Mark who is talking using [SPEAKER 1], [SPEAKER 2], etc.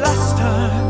[SPEAKER 1] last time.